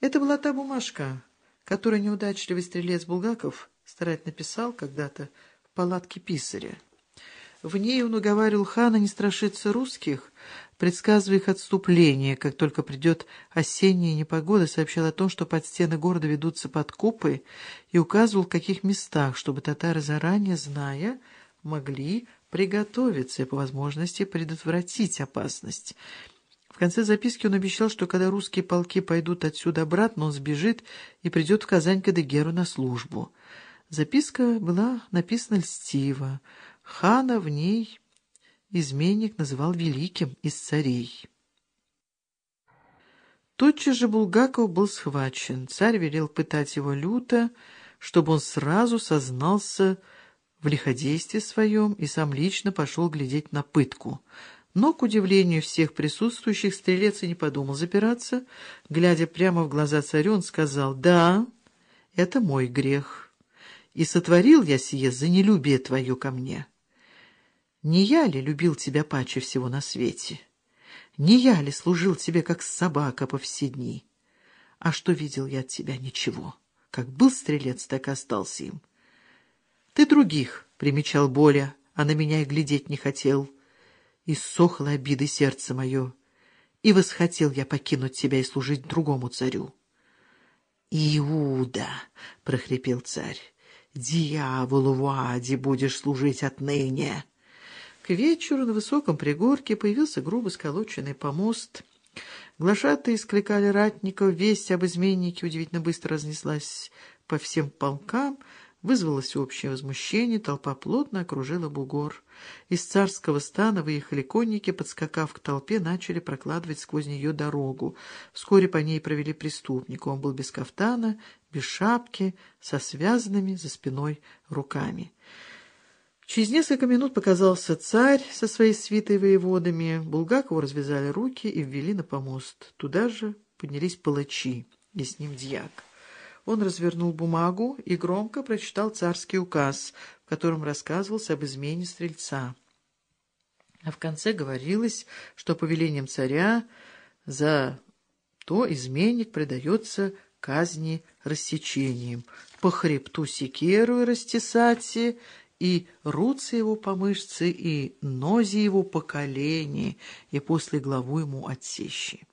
Это была та бумажка, которую неудачливый стрелец Булгаков старательно писал когда-то в палатке писаря. В ней он уговаривал хана не страшиться русских, предсказывая их отступление. Как только придет осенняя непогода, сообщал о том, что под стены города ведутся подкопы, и указывал, в каких местах, чтобы татары заранее, зная, могли приготовиться и по возможности предотвратить опасность. Конце записки он обещал, что когда русские полки пойдут отсюда обратно, он сбежит и придет в Казань к Адыгеру на службу. Записка была написана льстиво. Хана в ней изменник называл великим из царей. Тотчас же Булгаков был схвачен. Царь велел пытать его люто, чтобы он сразу сознался в лиходействе своем и сам лично пошел глядеть на пытку. Но, к удивлению всех присутствующих, стрелец и не подумал запираться. Глядя прямо в глаза царю, он сказал, «Да, это мой грех, и сотворил я сие за нелюбие твое ко мне». Не я ли любил тебя паче всего на свете? Не я ли служил тебе, как собака, по все дни? А что видел я от тебя? Ничего. Как был стрелец, так и остался им. Ты других примечал Боля, а на меня и глядеть не хотел. И сохло обиды сердце мое, и восхотел я покинуть тебя и служить другому царю. «Иуда!» — прохрипел царь. «Дьяволу в аде будешь служить отныне!» К вечеру на высоком пригорке появился грубо сколоченный помост. Глашатые скликали ратников, весть об изменнике удивительно быстро разнеслась по всем полкам, вызвалось общее возмущение, толпа плотно окружила бугор. Из царского стана выехали конники, подскакав к толпе, начали прокладывать сквозь нее дорогу. Вскоре по ней провели преступника. Он был без кафтана, без шапки, со связанными за спиной руками. Через несколько минут показался царь со своей свитой воеводами. Булгакову развязали руки и ввели на помост. Туда же поднялись палачи, и с ним дьяк. Он развернул бумагу и громко прочитал царский указ, в котором рассказывался об измене стрельца. А в конце говорилось, что по велениям царя за то изменник предается казни рассечением. По хребту секеру и растесати и руцы его по мышце, и нози его по колени, и после главу ему отсещи.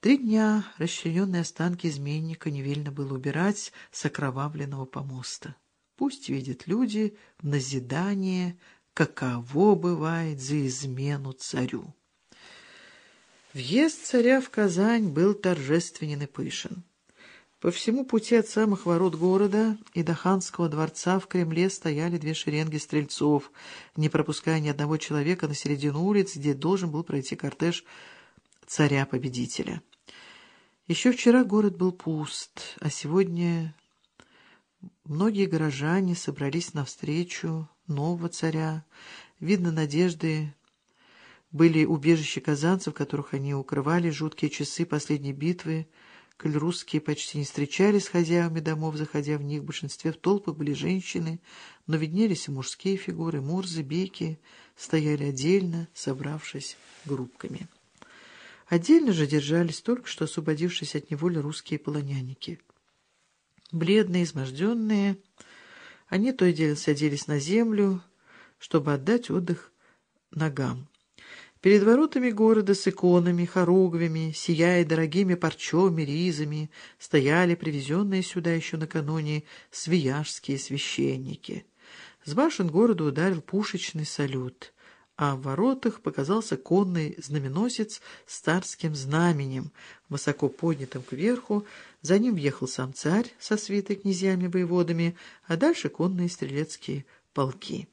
Три дня расчлененные останки изменника невельно было убирать с окровавленного помоста. Пусть видят люди в назидание, каково бывает за измену царю. Въезд царя в Казань был торжественен и пышен. По всему пути от самых ворот города и до ханского дворца в Кремле стояли две шеренги стрельцов, не пропуская ни одного человека на середину улиц, где должен был пройти кортеж царя-победителя. Еще вчера город был пуст, а сегодня многие горожане собрались навстречу нового царя. Видно, надежды были убежища казанцев, которых они укрывали жуткие часы последней битвы, коль русские почти не встречались с хозяевами домов, заходя в них, в большинстве в толпах были женщины, но виднелись и мужские фигуры, мурзы, беки, стояли отдельно, собравшись группками. Отдельно же держались только что освободившись от неволи русские полоняники. Бледные, изможденные, они то и дело садились на землю, чтобы отдать отдых ногам. Перед воротами города с иконами, хоругвями, сияя дорогими парчами, ризами, стояли привезенные сюда еще накануне свияжские священники. С башен города ударил пушечный салют, а в воротах показался конный знаменосец с царским знаменем, высоко поднятым кверху, за ним въехал сам царь со свитой князьями-воеводами, а дальше конные стрелецкие полки.